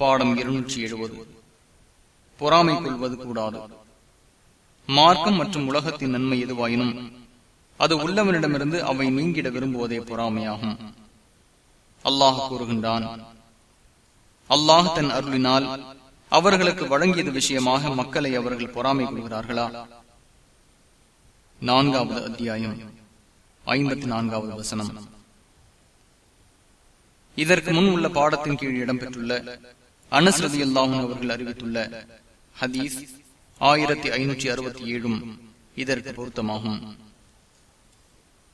பாடம் இருநூற்றி எழுபது. பொறாமை கொள்வது கூடாது. மார்க்கம் மற்றும் உலகத்தின் நன்மை எதுவாயினும் அது உள்ளவனிடமிருந்து அவை நீங்கிட விரும்புவதே பொறாமையாகும். அல்லாஹ் கூறுகின்றான் அல்லாஹ் தன் அருளினால் அவர்களுக்கு வழங்கியது விஷயமாக மக்களை அவர்கள் பொறாமை கொள்கிறார்களா? நான்காவது அத்தியாயம் ஐம்பத்தி நான்காவது வசனம். இதற்கு முன் உள்ள பாடத்தின் கீழ் இடம்பெற்றுள்ள அனஸ்ரதி அல்லாஹும் அவர்கள் அறிவித்துள்ள ஹதீஸ் ஆயிரத்தி ஐநூற்றி அறுபத்தி ஏழும் இதற்கு பொருத்தமாகும்.